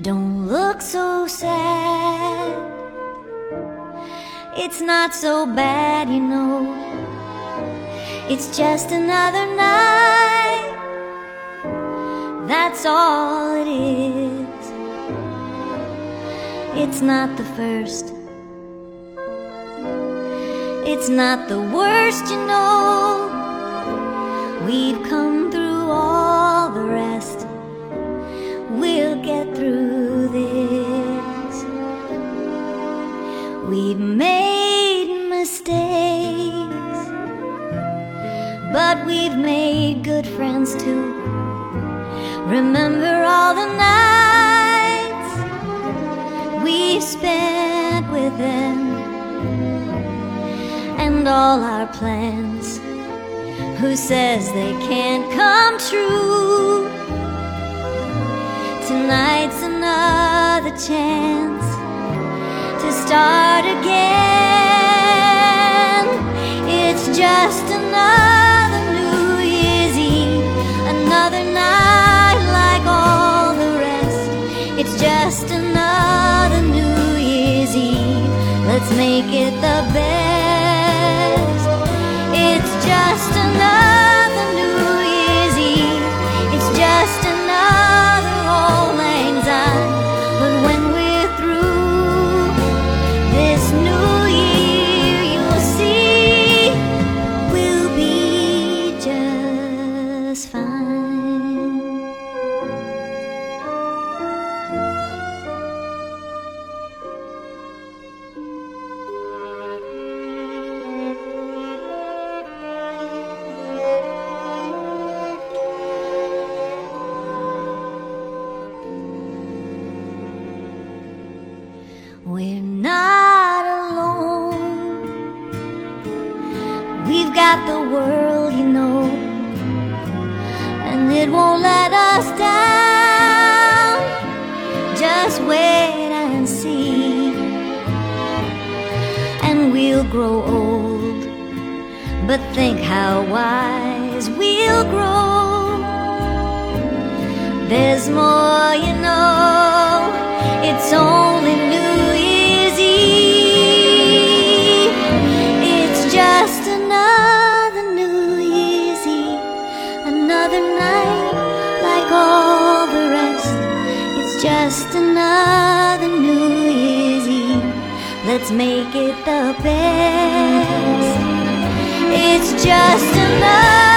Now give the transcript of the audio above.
Don't look so sad. It's not so bad, you know. It's just another night. That's all it is. It's not the first. It's not the worst, you know. We've come We've made mistakes, but we've made good friends too. Remember all the nights we've spent with them and all our plans. Who says they can't come true? Tonight's another chance to start again. It's just another New Year's Eve, another night like all the rest. It's just another New Year's Eve. Let's make it the best. We're not alone. We've got the world, you know, and it won't let us down. Just wait and see, and we'll grow old. But think how wise we'll grow. There's more, you know. It's only Let's make it the best. It's just another.